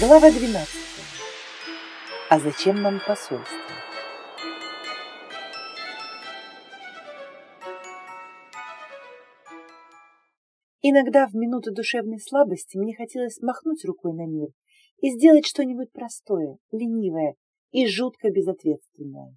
Глава 12. А зачем нам посольство? Иногда в минуты душевной слабости мне хотелось махнуть рукой на мир и сделать что-нибудь простое, ленивое и жутко безответственное.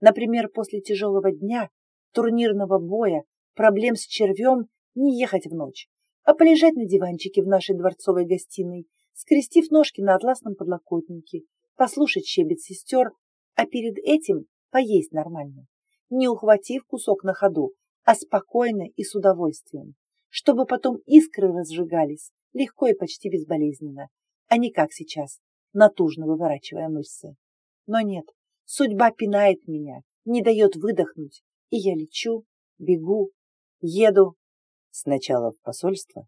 Например, после тяжелого дня, турнирного боя, проблем с червем не ехать в ночь, а полежать на диванчике в нашей дворцовой гостиной скрестив ножки на атласном подлокотнике, послушать щебет сестер, а перед этим поесть нормально, не ухватив кусок на ходу, а спокойно и с удовольствием, чтобы потом искры разжигались легко и почти безболезненно, а не как сейчас, натужно выворачивая мышцы. Но нет, судьба пинает меня, не дает выдохнуть, и я лечу, бегу, еду сначала в посольство,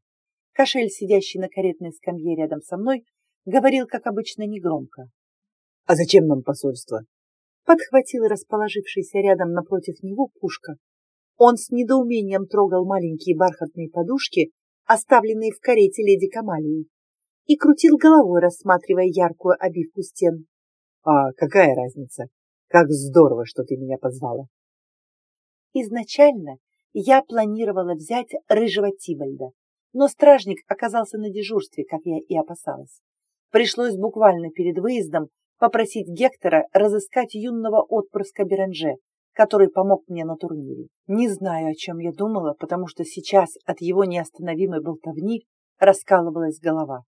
Кошель, сидящий на каретной скамье рядом со мной, говорил, как обычно, негромко. «А зачем нам посольство?» Подхватил расположившийся рядом напротив него Пушка. Он с недоумением трогал маленькие бархатные подушки, оставленные в карете леди Камалии, и крутил головой, рассматривая яркую обивку стен. «А какая разница? Как здорово, что ты меня позвала!» Изначально я планировала взять рыжего Тибальда, но стражник оказался на дежурстве, как я и опасалась. Пришлось буквально перед выездом попросить Гектора разыскать юного отпрыска Беранже, который помог мне на турнире. Не знаю, о чем я думала, потому что сейчас от его неостановимой болтовни раскалывалась голова.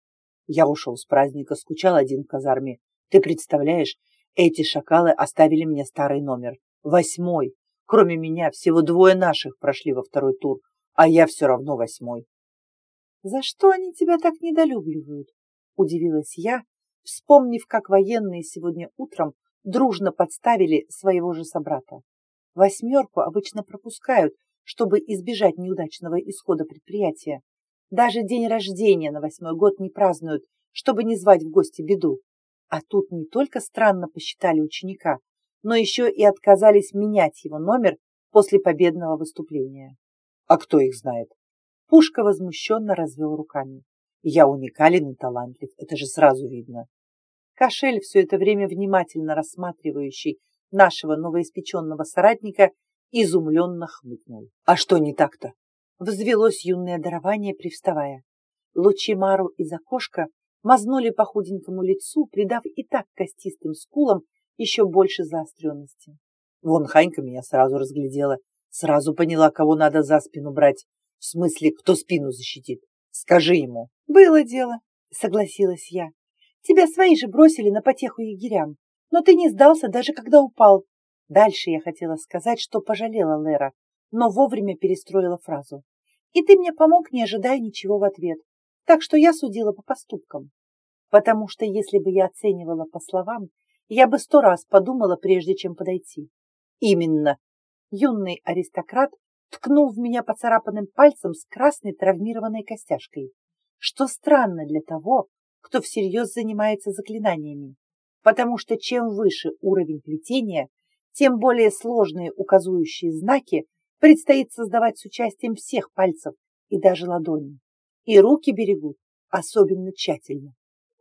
Я ушел с праздника, скучал один в казарме. Ты представляешь, эти шакалы оставили мне старый номер. Восьмой. Кроме меня, всего двое наших прошли во второй тур, а я все равно восьмой. «За что они тебя так недолюбливают?» – удивилась я, вспомнив, как военные сегодня утром дружно подставили своего же собрата. Восьмерку обычно пропускают, чтобы избежать неудачного исхода предприятия. Даже день рождения на восьмой год не празднуют, чтобы не звать в гости беду. А тут не только странно посчитали ученика, но еще и отказались менять его номер после победного выступления. А кто их знает? Пушка возмущенно развел руками. Я уникален и талантлив, это же сразу видно. Кошель, все это время внимательно рассматривающий нашего новоиспеченного соратника, изумленно хмыкнул. А что не так-то? Взвелось юное дарование, привставая. Лучи Мару из окошка мазнули по худенькому лицу, придав и так костистым скулам еще больше заостренности. Вон Ханька меня сразу разглядела, сразу поняла, кого надо за спину брать. В смысле, кто спину защитит? Скажи ему. Было дело, согласилась я. Тебя свои же бросили на потеху егерям, но ты не сдался, даже когда упал. Дальше я хотела сказать, что пожалела Лера, но вовремя перестроила фразу. И ты мне помог, не ожидая ничего в ответ. Так что я судила по поступкам. Потому что если бы я оценивала по словам, я бы сто раз подумала, прежде чем подойти. Именно. Юный аристократ ткнул в меня поцарапанным пальцем с красной травмированной костяшкой, что странно для того, кто всерьез занимается заклинаниями, потому что чем выше уровень плетения, тем более сложные указующие знаки предстоит создавать с участием всех пальцев и даже ладоней. И руки берегут особенно тщательно.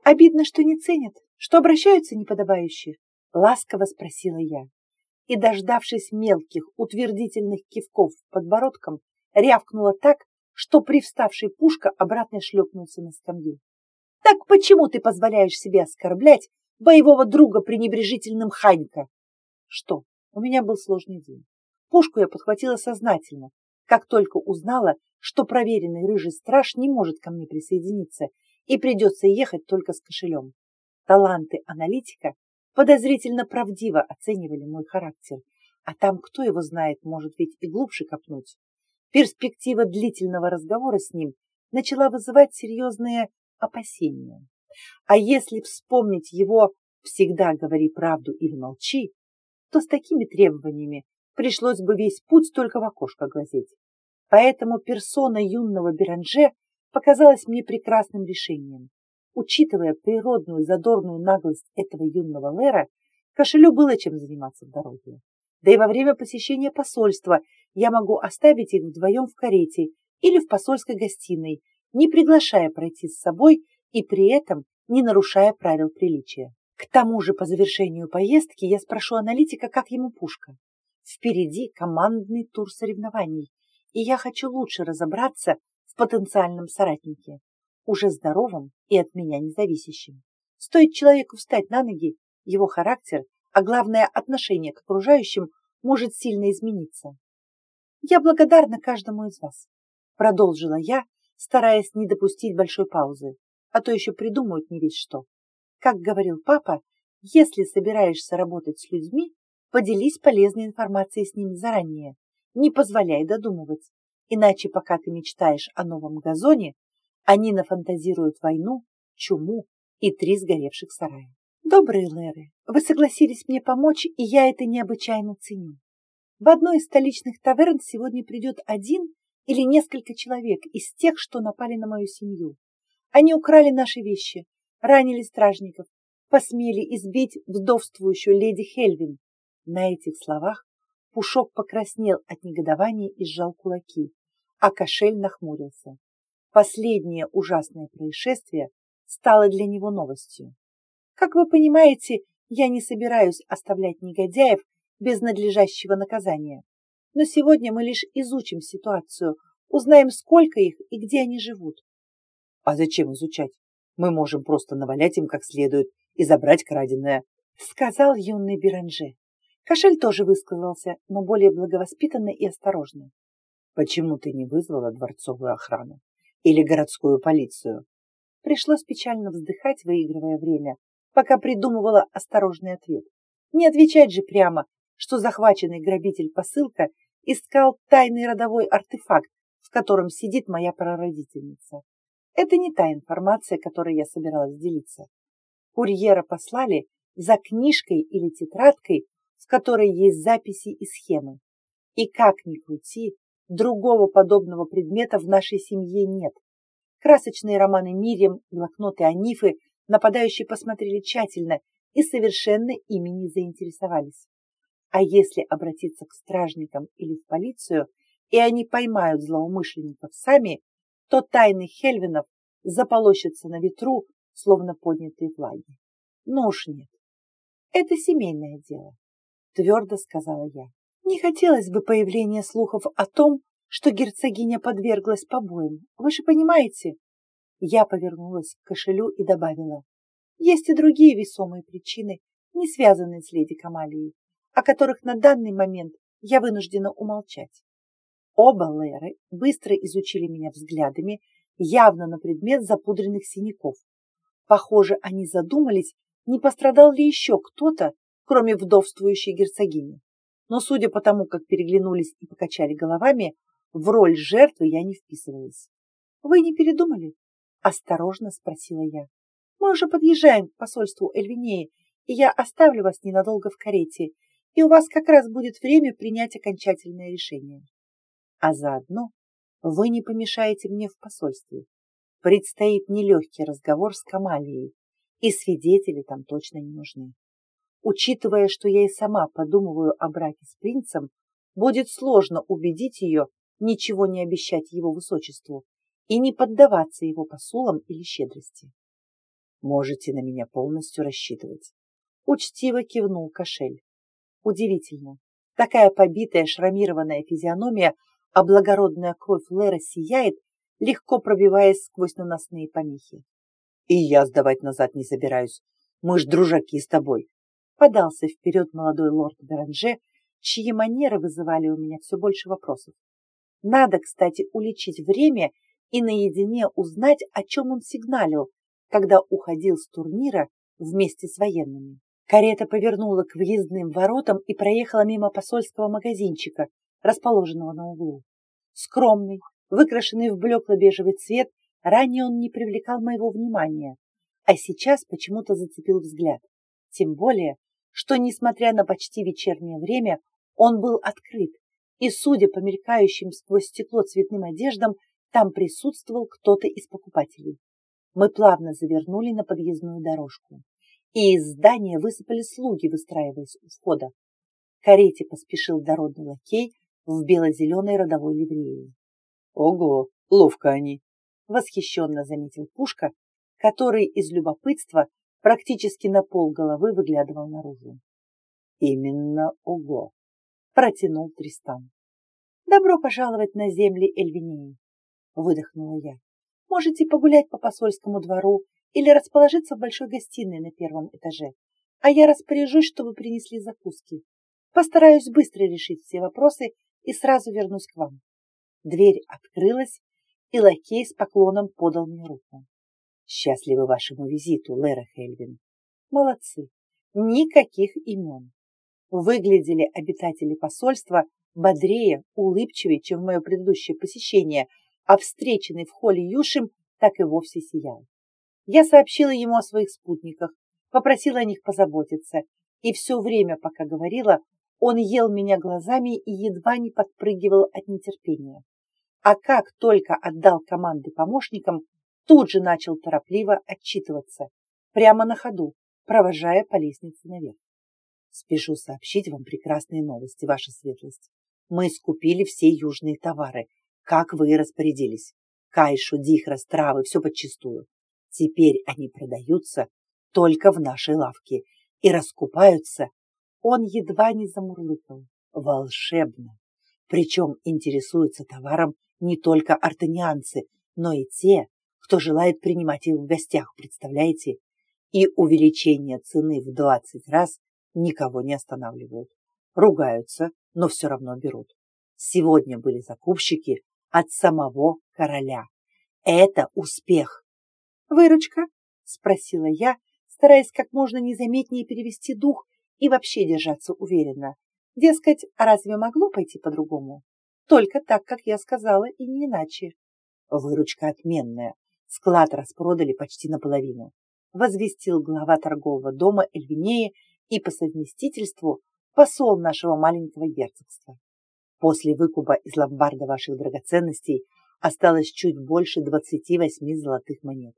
Обидно, что не ценят, что обращаются неподобающе, ласково спросила я и, дождавшись мелких утвердительных кивков подбородком, рявкнула так, что привставший пушка обратно шлепнулся на скамью. «Так почему ты позволяешь себе оскорблять боевого друга пренебрежительным Ханька?» Что, у меня был сложный день. Пушку я подхватила сознательно, как только узнала, что проверенный рыжий страж не может ко мне присоединиться и придется ехать только с кошелем. Таланты аналитика подозрительно правдиво оценивали мой характер, а там, кто его знает, может ведь и глубже копнуть. Перспектива длительного разговора с ним начала вызывать серьезные опасения. А если вспомнить его «всегда говори правду или молчи», то с такими требованиями пришлось бы весь путь только в окошко глазеть. Поэтому персона юного Беранже показалась мне прекрасным решением. Учитывая природную задорную наглость этого юного Лера, кошелю было чем заниматься в дороге. Да и во время посещения посольства я могу оставить их вдвоем в карете или в посольской гостиной, не приглашая пройти с собой и при этом не нарушая правил приличия. К тому же по завершению поездки я спрошу аналитика, как ему пушка. Впереди командный тур соревнований, и я хочу лучше разобраться в потенциальном соратнике, уже здоровом и от меня независящем. Стоит человеку встать на ноги, его характер, а главное отношение к окружающим может сильно измениться. Я благодарна каждому из вас, продолжила я, стараясь не допустить большой паузы, а то еще придумают не ведь что. Как говорил папа, если собираешься работать с людьми, поделись полезной информацией с ними заранее, не позволяй додумывать, иначе пока ты мечтаешь о новом газоне, они нафантазируют войну, чуму и три сгоревших сарая. Добрые Леры, вы согласились мне помочь, и я это необычайно ценю. В одной из столичных таверн сегодня придет один или несколько человек из тех, что напали на мою семью. Они украли наши вещи, ранили стражников, посмели избить вдовствующую леди Хельвин. На этих словах Пушок покраснел от негодования и сжал кулаки, а кошель нахмурился. Последнее ужасное происшествие стало для него новостью. Как вы понимаете, я не собираюсь оставлять негодяев без надлежащего наказания. Но сегодня мы лишь изучим ситуацию, узнаем, сколько их и где они живут. А зачем изучать? Мы можем просто навалять им как следует и забрать краденое, сказал юный Беранже. Кошель тоже высказался, но более благовоспитанно и осторожно. Почему ты не вызвала дворцовую охрану или городскую полицию? Пришлось печально вздыхать, выигрывая время, пока придумывала осторожный ответ. Не отвечать же прямо, что захваченный грабитель посылка искал тайный родовой артефакт, в котором сидит моя прародительница. Это не та информация, которой я собиралась делиться. Курьера послали за книжкой или тетрадкой, в которой есть записи и схемы. И как ни крути, другого подобного предмета в нашей семье нет. Красочные романы Мирием, блокноты Анифы нападающие посмотрели тщательно и совершенно ими не заинтересовались. А если обратиться к стражникам или в полицию, и они поймают злоумышленников сами, то тайны Хельвинов заполощутся на ветру, словно поднятые флаги. Ну уж нет. Это семейное дело, твердо сказала я. Не хотелось бы появления слухов о том, что герцогиня подверглась побоям. Вы же понимаете? Я повернулась к кошелю и добавила. Есть и другие весомые причины, не связанные с леди Камалией, о которых на данный момент я вынуждена умолчать. Оба Леры быстро изучили меня взглядами, явно на предмет запудренных синяков. Похоже, они задумались, не пострадал ли еще кто-то, кроме вдовствующей герцогини. Но судя по тому, как переглянулись и покачали головами, в роль жертвы я не вписывалась. «Вы не передумали?» – осторожно спросила я. «Мы уже подъезжаем к посольству Эльвинеи, и я оставлю вас ненадолго в карете, и у вас как раз будет время принять окончательное решение. А заодно вы не помешаете мне в посольстве. Предстоит нелегкий разговор с Камалией, и свидетели там точно не нужны. Учитывая, что я и сама подумываю о браке с принцем, будет сложно убедить ее ничего не обещать его высочеству и не поддаваться его посулам или щедрости. Можете на меня полностью рассчитывать. Учтиво кивнул кошель. Удивительно. Такая побитая шрамированная физиономия а благородная кровь Лера сияет, легко пробиваясь сквозь наносные помехи. И я сдавать назад не собираюсь. Мы ж дружаки с тобой. Подался вперед молодой лорд Беранже, чьи манеры вызывали у меня все больше вопросов. Надо, кстати, уличить время и наедине узнать, о чем он сигналил, когда уходил с турнира вместе с военными. Карета повернула к въездным воротам и проехала мимо посольского магазинчика, расположенного на углу. Скромный, выкрашенный в блекло-бежевый цвет, ранее он не привлекал моего внимания, а сейчас почему-то зацепил взгляд. Тем более, что, несмотря на почти вечернее время, он был открыт, и, судя по мелькающим сквозь стекло цветным одеждам, там присутствовал кто-то из покупателей. Мы плавно завернули на подъездную дорожку, и из здания высыпали слуги, выстраиваясь у входа. К карете поспешил дородный лакей, в бело-зеленой родовой ливреи. Ого, ловко они! Восхищенно заметил Пушка, который из любопытства практически на пол головы выглядывал наружу. Именно ого! Протянул Тристан. Добро пожаловать на земли Эльвинеи, выдохнула я. Можете погулять по посольскому двору или расположиться в большой гостиной на первом этаже, а я распоряжусь, чтобы принесли закуски. Постараюсь быстро решить все вопросы и сразу вернусь к вам. Дверь открылась, и лакей с поклоном подал мне руку. Счастливы вашему визиту, Лера Хельвин. Молодцы. Никаких имен. Выглядели обитатели посольства бодрее, улыбчивее, чем в мое предыдущее посещение, а встреченный в холле Юшим так и вовсе сиял. Я сообщила ему о своих спутниках, попросила о них позаботиться, и все время, пока говорила, он ел меня глазами и едва не подпрыгивал от нетерпения. А как только отдал команды помощникам, тут же начал торопливо отчитываться, прямо на ходу, провожая по лестнице наверх. Спешу сообщить вам прекрасные новости, ваша светлость. Мы скупили все южные товары, как вы и распорядились. Кайшу, дихрос, травы, все подчистую. Теперь они продаются только в нашей лавке и раскупаются. Он едва не замурлыкал. Волшебно. Причем интересуются товаром не только артанианцы, но и те, кто желает принимать их в гостях, представляете? И увеличение цены в 20 раз никого не останавливают. Ругаются, но все равно берут. Сегодня были закупщики от самого короля. Это успех. «Выручка?» – спросила я, стараясь как можно незаметнее перевести дух и вообще держаться уверенно. Дескать, а разве могло пойти по-другому? Только так, как я сказала, и не иначе. Выручка отменная, Склад распродали почти наполовину, возвестил глава торгового дома Эльвинея и по совместительству посол нашего маленького герцогства. После выкупа из ломбарда ваших драгоценностей осталось чуть больше 28 золотых монет.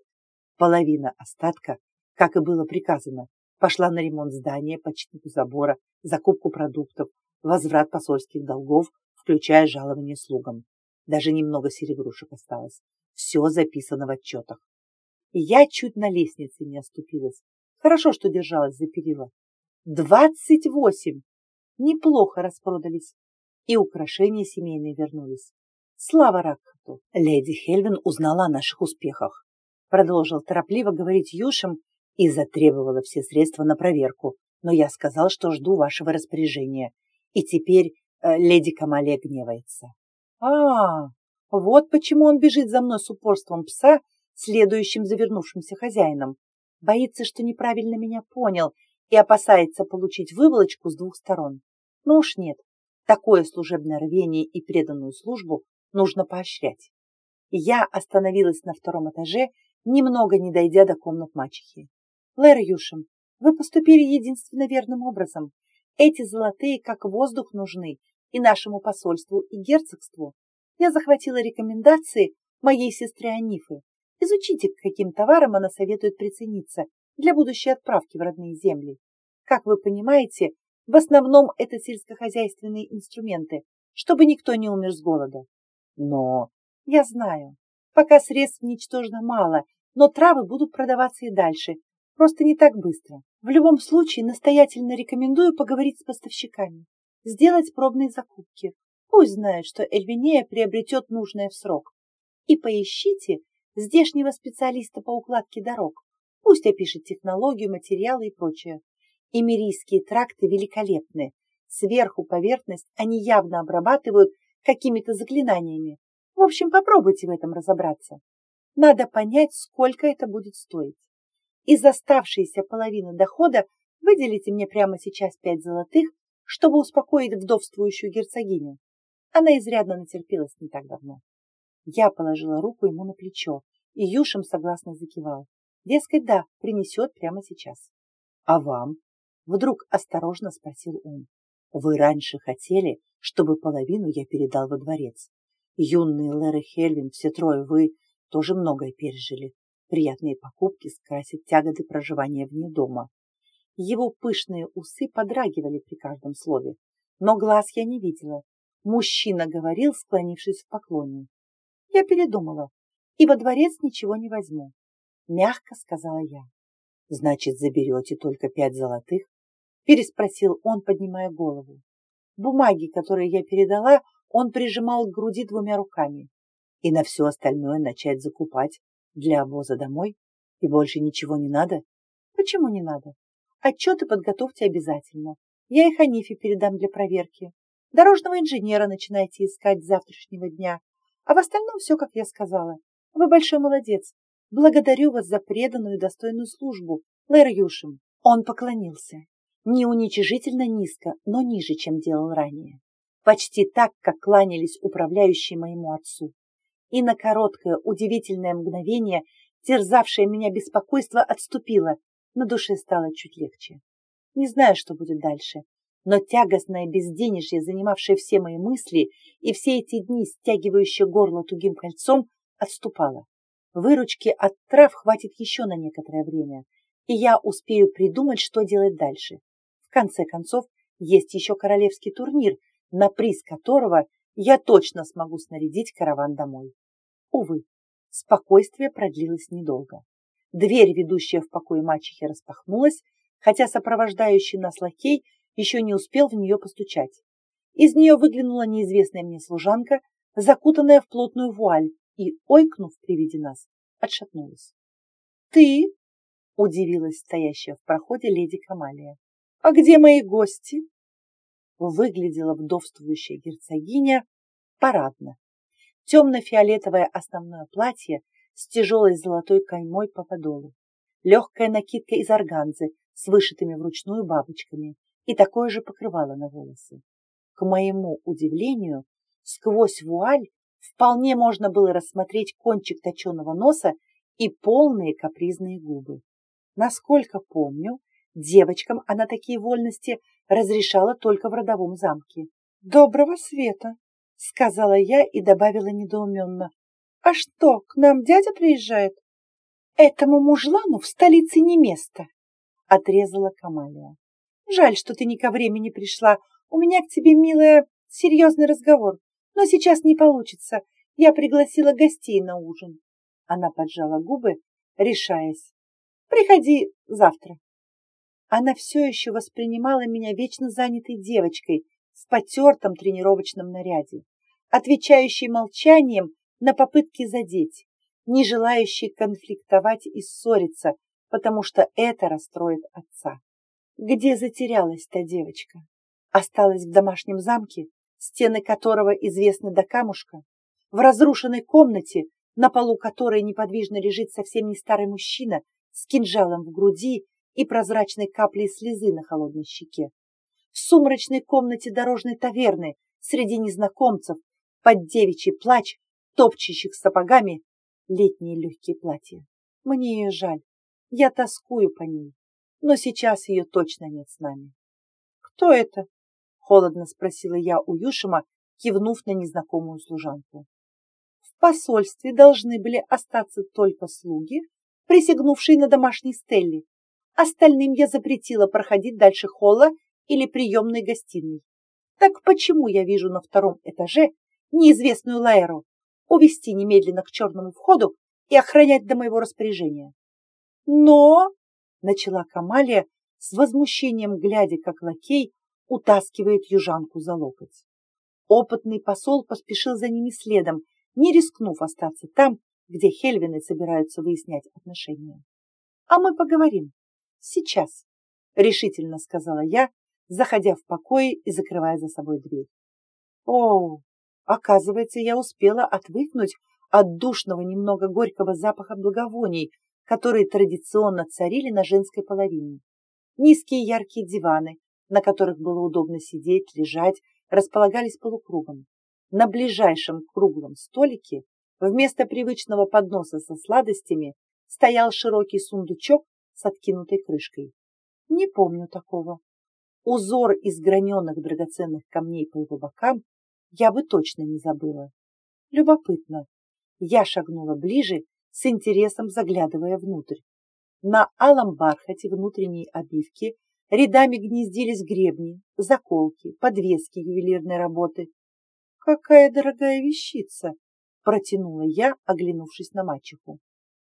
Половина остатка, как и было приказано, пошла на ремонт здания, починку забора, закупку продуктов, возврат посольских долгов, включая жалование слугам. Даже немного серебрушек осталось. Все записано в отчетах. Я чуть на лестнице не оступилась. Хорошо, что держалась за перила. Двадцать восемь! Неплохо распродались. И украшения семейные вернулись. Слава Ракхату! Леди Хельвин узнала о наших успехах. Продолжил торопливо говорить Юшем и затребовала все средства на проверку. Но я сказал, что жду вашего распоряжения. И теперь э, леди Камалия гневается. А, -а, -а вот почему он бежит за мной с упорством пса, следующим завернувшимся хозяином. Боится, что неправильно меня понял и опасается получить выволочку с двух сторон. Ну уж нет, такое служебное рвение и преданную службу нужно поощрять. Я остановилась на втором этаже, немного не дойдя до комнат мачехи. Лэр Юшем, вы поступили единственно верным образом. Эти золотые как воздух нужны и нашему посольству, и герцогству я захватила рекомендации моей сестры Анифы. Изучите, к каким товарам она советует прицениться для будущей отправки в родные земли. Как вы понимаете, в основном это сельскохозяйственные инструменты, чтобы никто не умер с голода. Но я знаю, пока средств ничтожно мало, но травы будут продаваться и дальше, просто не так быстро. В любом случае, настоятельно рекомендую поговорить с поставщиками, сделать пробные закупки, Пусть знает, что Эльвинея приобретет нужное в срок. И поищите здешнего специалиста по укладке дорог. Пусть опишет технологию, материалы и прочее. Эмирийские тракты великолепны. Сверху поверхность они явно обрабатывают какими-то заклинаниями. В общем, попробуйте в этом разобраться. Надо понять, сколько это будет стоить. Из оставшейся половины дохода выделите мне прямо сейчас пять золотых, чтобы успокоить вдовствующую герцогиню. Она изрядно натерпелась не так давно. Я положила руку ему на плечо, и Юшем согласно закивал. Дескать, да, принесет прямо сейчас. А вам? Вдруг осторожно спросил он. Вы раньше хотели, чтобы половину я передал во дворец. Юные Леры Хельвин, все трое вы, тоже многое пережили. Приятные покупки скрасят тяготы проживания вне дома. Его пышные усы подрагивали при каждом слове, но глаз я не видела, Мужчина говорил, склонившись в поклоне. Я передумала, и во дворец ничего не возьму. Мягко сказала я. Значит, заберете только пять золотых? Переспросил он, поднимая голову. Бумаги, которые я передала, он прижимал к груди двумя руками. И на все остальное начать закупать для обоза домой? И больше ничего не надо? Почему не надо? Отчеты подготовьте обязательно. Я их Анифе передам для проверки. Дорожного инженера начинайте искать завтрашнего дня. А в остальном все, как я сказала. Вы большой молодец. Благодарю вас за преданную и достойную службу, Лэр Юшим. Он поклонился. Не уничижительно низко, но ниже, чем делал ранее. Почти так, как кланялись управляющие моему отцу. И на короткое, удивительное мгновение, терзавшее меня беспокойство, отступило. На душе стало чуть легче. Не знаю, что будет дальше, но тягостное безденежье, занимавшее все мои мысли, и все эти дни, стягивающее горло тугим кольцом, отступало. Выручки от трав хватит еще на некоторое время, и я успею придумать, что делать дальше. В конце концов, есть еще королевский турнир, на приз которого я точно смогу снарядить караван домой. Увы, спокойствие продлилось недолго. Дверь, ведущая в покой мачехи, распахнулась, хотя сопровождающий нас лакей еще не успел в нее постучать. Из нее выглянула неизвестная мне служанка, закутанная в плотную вуаль, и, ойкнув при виде нас, отшатнулась. «Ты?» — удивилась стоящая в проходе леди Камалия. «А где мои гости?» Выглядела вдовствующая герцогиня парадно. Темно-фиолетовое основное платье с тяжелой золотой каймой по подолу, легкая накидка из органзы с вышитыми вручную бабочками, и такое же покрывало на волосы. К моему удивлению, сквозь вуаль вполне можно было рассмотреть кончик точеного носа и полные капризные губы. Насколько помню, девочкам она такие вольности разрешала только в родовом замке. «Доброго света!» — сказала я и добавила недоуменно. «А что, к нам дядя приезжает?» «Этому мужлану в столице не место!» — отрезала Камалия. Жаль, что ты не ко времени пришла. У меня к тебе, милая, серьезный разговор. Но сейчас не получится. Я пригласила гостей на ужин. Она поджала губы, решаясь. Приходи завтра. Она все еще воспринимала меня вечно занятой девочкой в потертом тренировочном наряде, отвечающей молчанием на попытки задеть, не желающей конфликтовать и ссориться, потому что это расстроит отца. Где затерялась та девочка? Осталась в домашнем замке, стены которого известны до камушка, в разрушенной комнате, на полу которой неподвижно лежит совсем не старый мужчина с кинжалом в груди и прозрачной каплей слезы на холодной щеке. В сумрачной комнате дорожной таверны среди незнакомцев под девичий плач, топчущих сапогами летние легкие платья. Мне ее жаль. Я тоскую по ней но сейчас ее точно нет с нами. «Кто это?» — холодно спросила я у Юшима, кивнув на незнакомую служанку. В посольстве должны были остаться только слуги, присягнувшие на домашней стелле. Остальным я запретила проходить дальше холла или приемной гостиной. Так почему я вижу на втором этаже неизвестную Лаэру увести немедленно к черному входу и охранять до моего распоряжения? Но начала Камалия с возмущением, глядя, как лакей утаскивает южанку за локоть. Опытный посол поспешил за ними следом, не рискнув остаться там, где Хельвины собираются выяснять отношения. «А мы поговорим. Сейчас», — решительно сказала я, заходя в покои и закрывая за собой дверь. О, оказывается, я успела отвыкнуть от душного, немного горького запаха благовоний, которые традиционно царили на женской половине. Низкие яркие диваны, на которых было удобно сидеть, лежать, располагались полукругом. На ближайшем круглом столике вместо привычного подноса со сладостями стоял широкий сундучок с откинутой крышкой. Не помню такого. Узор из граненых драгоценных камней по его бокам я бы точно не забыла. Любопытно. Я шагнула ближе с интересом заглядывая внутрь. На алом бархате внутренней обивки рядами гнездились гребни, заколки, подвески ювелирной работы. «Какая дорогая вещица!» — протянула я, оглянувшись на мачеху.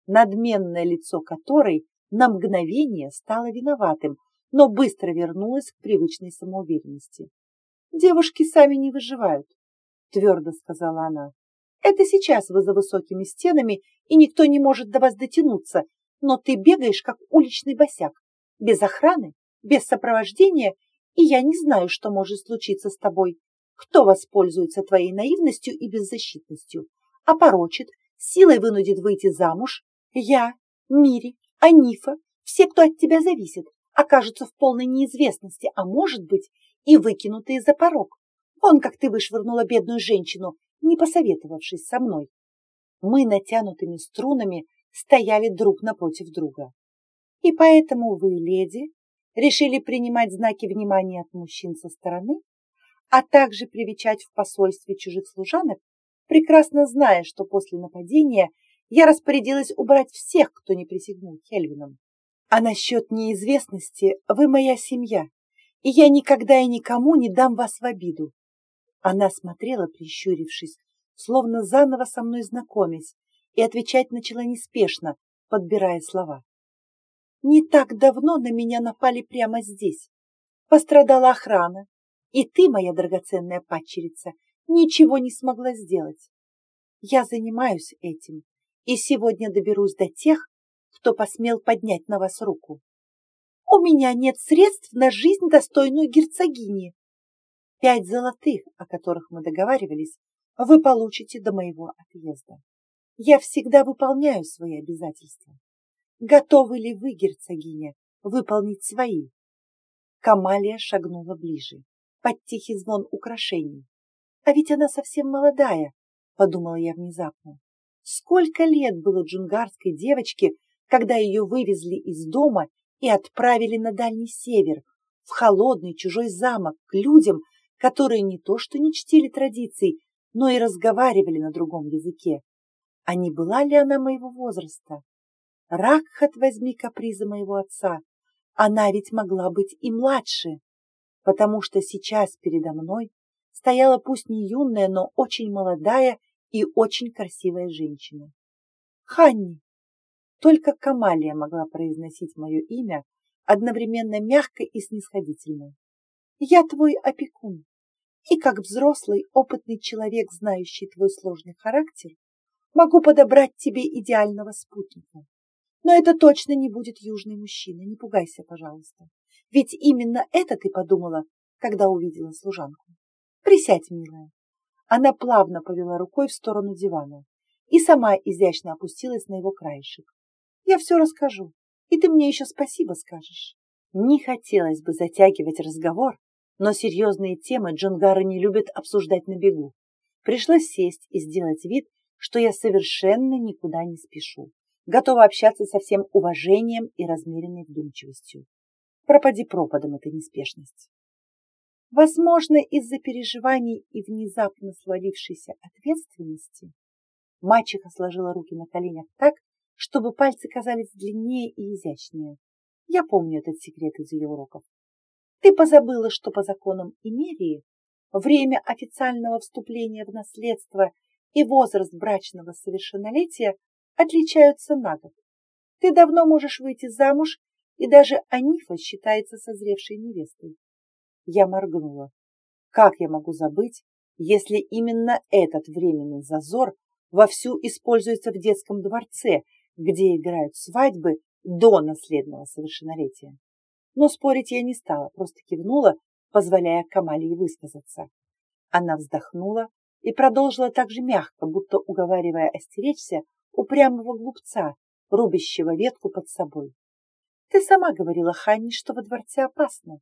надменное лицо которой на мгновение стало виноватым, но быстро вернулось к привычной самоуверенности. «Девушки сами не выживают», — твердо сказала она. «Это сейчас вы за высокими стенами, и никто не может до вас дотянуться, но ты бегаешь, как уличный босяк, без охраны, без сопровождения, и я не знаю, что может случиться с тобой. Кто воспользуется твоей наивностью и беззащитностью, опорочит, силой вынудит выйти замуж? Я, Мири, Анифа, все, кто от тебя зависит, окажутся в полной неизвестности, а может быть и выкинутые за порог. Вон как ты вышвырнула бедную женщину, не посоветовавшись со мной. Мы натянутыми струнами стояли друг напротив друга. И поэтому вы, леди, решили принимать знаки внимания от мужчин со стороны, а также привечать в посольстве чужих служанок, прекрасно зная, что после нападения я распорядилась убрать всех, кто не присягнул Хельвином. А насчет неизвестности вы моя семья, и я никогда и никому не дам вас в обиду. Она смотрела, прищурившись, словно заново со мной знакомясь, и отвечать начала неспешно, подбирая слова. Не так давно на меня напали прямо здесь. Пострадала охрана, и ты, моя драгоценная падчерица, ничего не смогла сделать. Я занимаюсь этим, и сегодня доберусь до тех, кто посмел поднять на вас руку. У меня нет средств на жизнь, достойную герцогини. Пять золотых, о которых мы договаривались, вы получите до моего отъезда. Я всегда выполняю свои обязательства. Готовы ли вы, герцогиня, выполнить свои? Камалия шагнула ближе, под тихий звон украшений. А ведь она совсем молодая, подумала я внезапно. Сколько лет было джунгарской девочке, когда ее вывезли из дома и отправили на Дальний Север, в холодный чужой замок, к людям, которые не то что не чтили традиций, но и разговаривали на другом языке. А не была ли она моего возраста? Ракхат возьми капризы моего отца, она ведь могла быть и младше, потому что сейчас передо мной стояла пусть не юная, но очень молодая и очень красивая женщина. Ханни. Только Камалия могла произносить мое имя одновременно мягко и снисходительно. Я твой опекун, и как взрослый, опытный человек, знающий твой сложный характер, могу подобрать тебе идеального спутника. Но это точно не будет южный мужчина, не пугайся, пожалуйста. Ведь именно это ты подумала, когда увидела служанку. Присядь, милая. Она плавно повела рукой в сторону дивана и сама изящно опустилась на его краешек. «Я все расскажу, и ты мне еще спасибо скажешь». Не хотелось бы затягивать разговор, но серьезные темы джунгары не любят обсуждать на бегу. Пришлось сесть и сделать вид, что я совершенно никуда не спешу, готова общаться со всем уважением и размеренной вдумчивостью. Пропади пропадом эта неспешность. Возможно, из-за переживаний и внезапно свалившейся ответственности мачеха сложила руки на коленях так, чтобы пальцы казались длиннее и изящнее. Я помню этот секрет из ее уроков. Ты позабыла, что по законам Имерии время официального вступления в наследство и возраст брачного совершеннолетия отличаются на год. Ты давно можешь выйти замуж, и даже Анифа считается созревшей невестой. Я моргнула. Как я могу забыть, если именно этот временный зазор вовсю используется в детском дворце, где играют свадьбы до наследного совершеннолетия? Но спорить я не стала, просто кивнула, позволяя Камалии высказаться. Она вздохнула и продолжила так же мягко, будто уговаривая остеречься упрямого глупца, рубящего ветку под собой. Ты сама говорила, Ханни, что во дворце опасно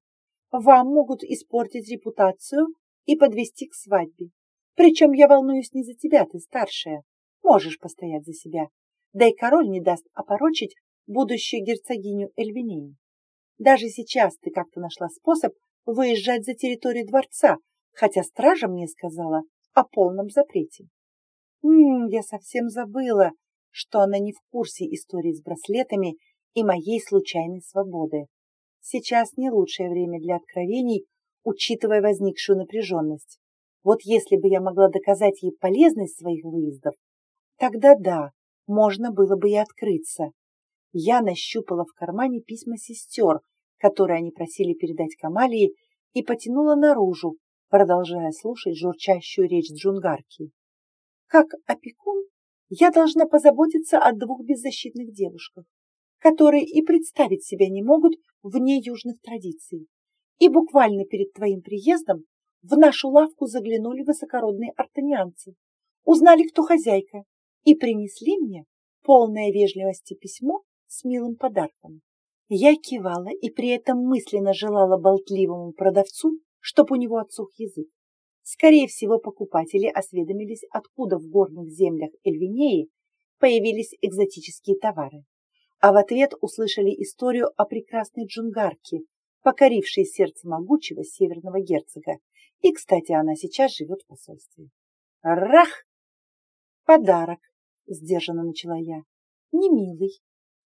вам могут испортить репутацию и подвести к свадьбе. Причем я волнуюсь не за тебя, ты старшая. Можешь постоять за себя. Да и король не даст опорочить будущую герцогиню Эльвинею. Даже сейчас ты как-то нашла способ выезжать за территорию дворца, хотя стража мне сказала о полном запрете. М я совсем забыла, что она не в курсе истории с браслетами и моей случайной свободы. Сейчас не лучшее время для откровений, учитывая возникшую напряженность. Вот если бы я могла доказать ей полезность своих выездов, тогда да, можно было бы и открыться. Я нащупала в кармане письма сестер, которые они просили передать Камалии, и потянула наружу, продолжая слушать журчащую речь Джунгарки. Как опекун, я должна позаботиться о двух беззащитных девушках, которые и представить себя не могут вне южных традиций. И буквально перед твоим приездом в нашу лавку заглянули высокородные артанианцы, узнали, кто хозяйка, и принесли мне полное вежливости письмо с милым подарком. Я кивала и при этом мысленно желала болтливому продавцу, чтоб у него отсох язык. Скорее всего, покупатели осведомились, откуда в горных землях Эльвинеи появились экзотические товары. А в ответ услышали историю о прекрасной джунгарке, покорившей сердце могучего северного герцога. И, кстати, она сейчас живет в посольстве. Рах! Подарок, сдержанно начала я. Не милый,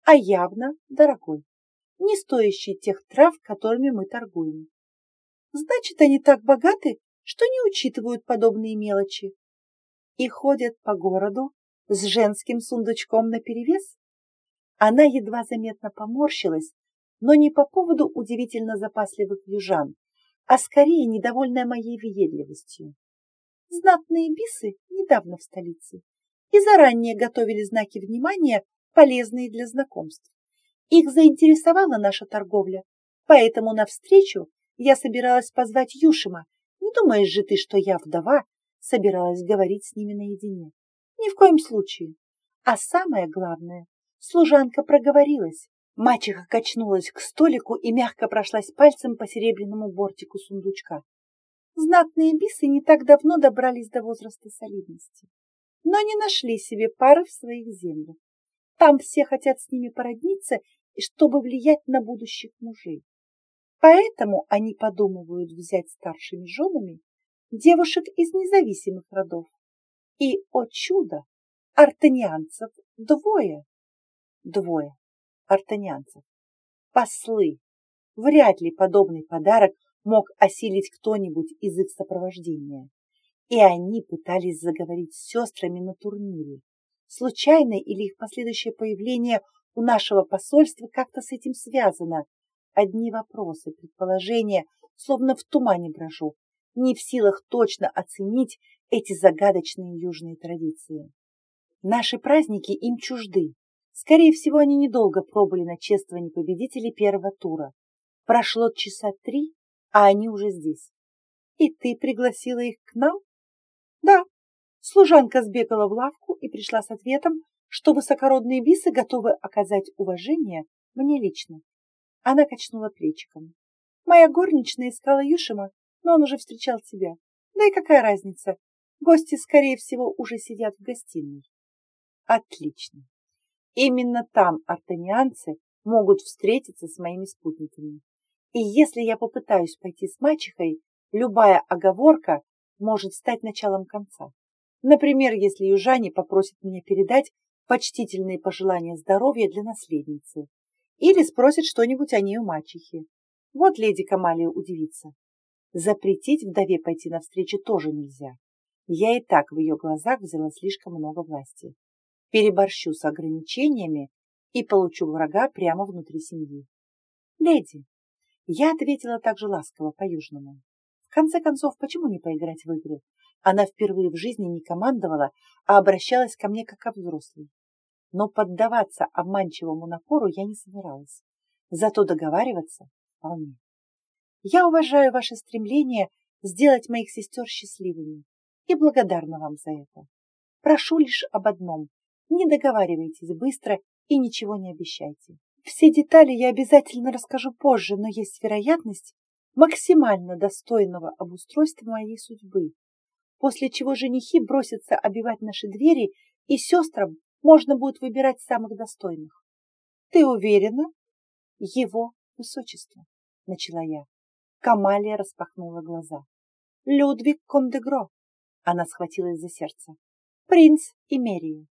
а явно дорогой, не стоящий тех трав, которыми мы торгуем. Значит, они так богаты, что не учитывают подобные мелочи и ходят по городу с женским сундучком наперевес. Она едва заметно поморщилась, но не по поводу удивительно запасливых южан, а скорее недовольная моей въедливостью. Знатные бисы недавно в столице и заранее готовили знаки внимания, полезные для знакомств. Их заинтересовала наша торговля, поэтому навстречу я собиралась позвать Юшима. Не думаешь же ты, что я, вдова, собиралась говорить с ними наедине? Ни в коем случае. А самое главное, служанка проговорилась. Мачеха качнулась к столику и мягко прошлась пальцем по серебряному бортику сундучка. Знатные бисы не так давно добрались до возраста солидности, но не нашли себе пары в своих землях. Там все хотят с ними породниться, чтобы влиять на будущих мужей. Поэтому они подумывают взять старшими женами девушек из независимых родов. И, о чудо, артанианцев двое. Двое артанианцев. Послы. Вряд ли подобный подарок мог осилить кто-нибудь из их сопровождения. И они пытались заговорить с сестрами на турнире. Случайно или их последующее появление у нашего посольства как-то с этим связано. Одни вопросы, предположения, словно в тумане брожу, не в силах точно оценить эти загадочные южные традиции. Наши праздники им чужды. Скорее всего, они недолго пробыли на чествовании победителей первого тура. Прошло часа три, а они уже здесь. И ты пригласила их к нам? Да. Служанка сбегала в лавку и пришла с ответом, что высокородные бисы готовы оказать уважение мне лично. Она качнула плечиком. Моя горничная искала Юшима, но он уже встречал тебя. Да и какая разница? Гости, скорее всего, уже сидят в гостиной. Отлично. Именно там артанианцы могут встретиться с моими спутниками. И если я попытаюсь пойти с мачехой, любая оговорка может стать началом конца. Например, если южане попросят меня передать почтительные пожелания здоровья для наследницы или спросят что-нибудь о ней у мачехи. Вот леди Камалия удивится. Запретить вдове пойти навстречу тоже нельзя. Я и так в ее глазах взяла слишком много власти. Переборщу с ограничениями и получу врага прямо внутри семьи. Леди, я ответила также ласково по-южному. В конце концов, почему не поиграть в игры? Она впервые в жизни не командовала, а обращалась ко мне как ко взрослой. Но поддаваться обманчивому напору я не собиралась. Зато договариваться вполне. Я уважаю ваше стремление сделать моих сестер счастливыми и благодарна вам за это. Прошу лишь об одном. Не договаривайтесь быстро и ничего не обещайте. Все детали я обязательно расскажу позже, но есть вероятность максимально достойного обустройства моей судьбы, после чего женихи бросятся обивать наши двери, и сестрам можно будет выбирать самых достойных. Ты уверена? Его высочество, начала я. Камалия распахнула глаза. Людвиг Кондегро. Она схватилась за сердце. Принц Имерии.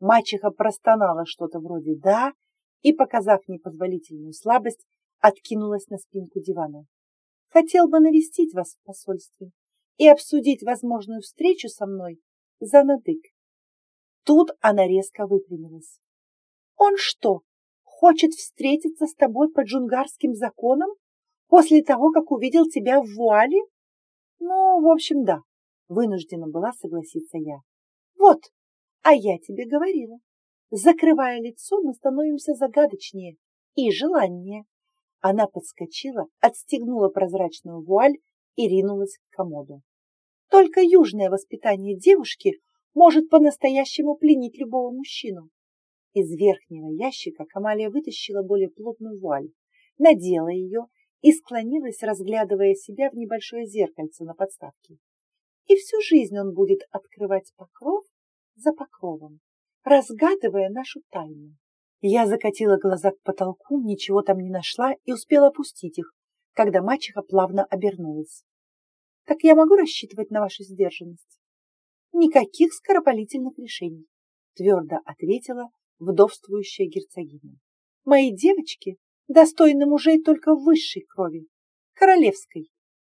Мачеха простонала что-то вроде «да» и, показав непозволительную слабость, откинулась на спинку дивана. Хотел бы навестить вас в посольстве и обсудить возможную встречу со мной за надык. Тут она резко выпрямилась. Он что, хочет встретиться с тобой по джунгарским законам после того, как увидел тебя в вуале? Ну, в общем, да, вынуждена была согласиться я. Вот, а я тебе говорила. Закрывая лицо, мы становимся загадочнее и желаннее. Она подскочила, отстегнула прозрачную вуаль и ринулась к комоду. Только южное воспитание девушки может по-настоящему пленить любого мужчину. Из верхнего ящика Камалия вытащила более плотную вуаль, надела ее и склонилась, разглядывая себя в небольшое зеркальце на подставке. И всю жизнь он будет открывать покров за покровом, разгадывая нашу тайну. Я закатила глаза к потолку, ничего там не нашла и успела опустить их, когда мачеха плавно обернулась. Так я могу рассчитывать на вашу сдержанность? Никаких скоропалительных решений, твердо ответила вдовствующая герцогиня. Мои девочки достойны мужей только высшей крови, королевской.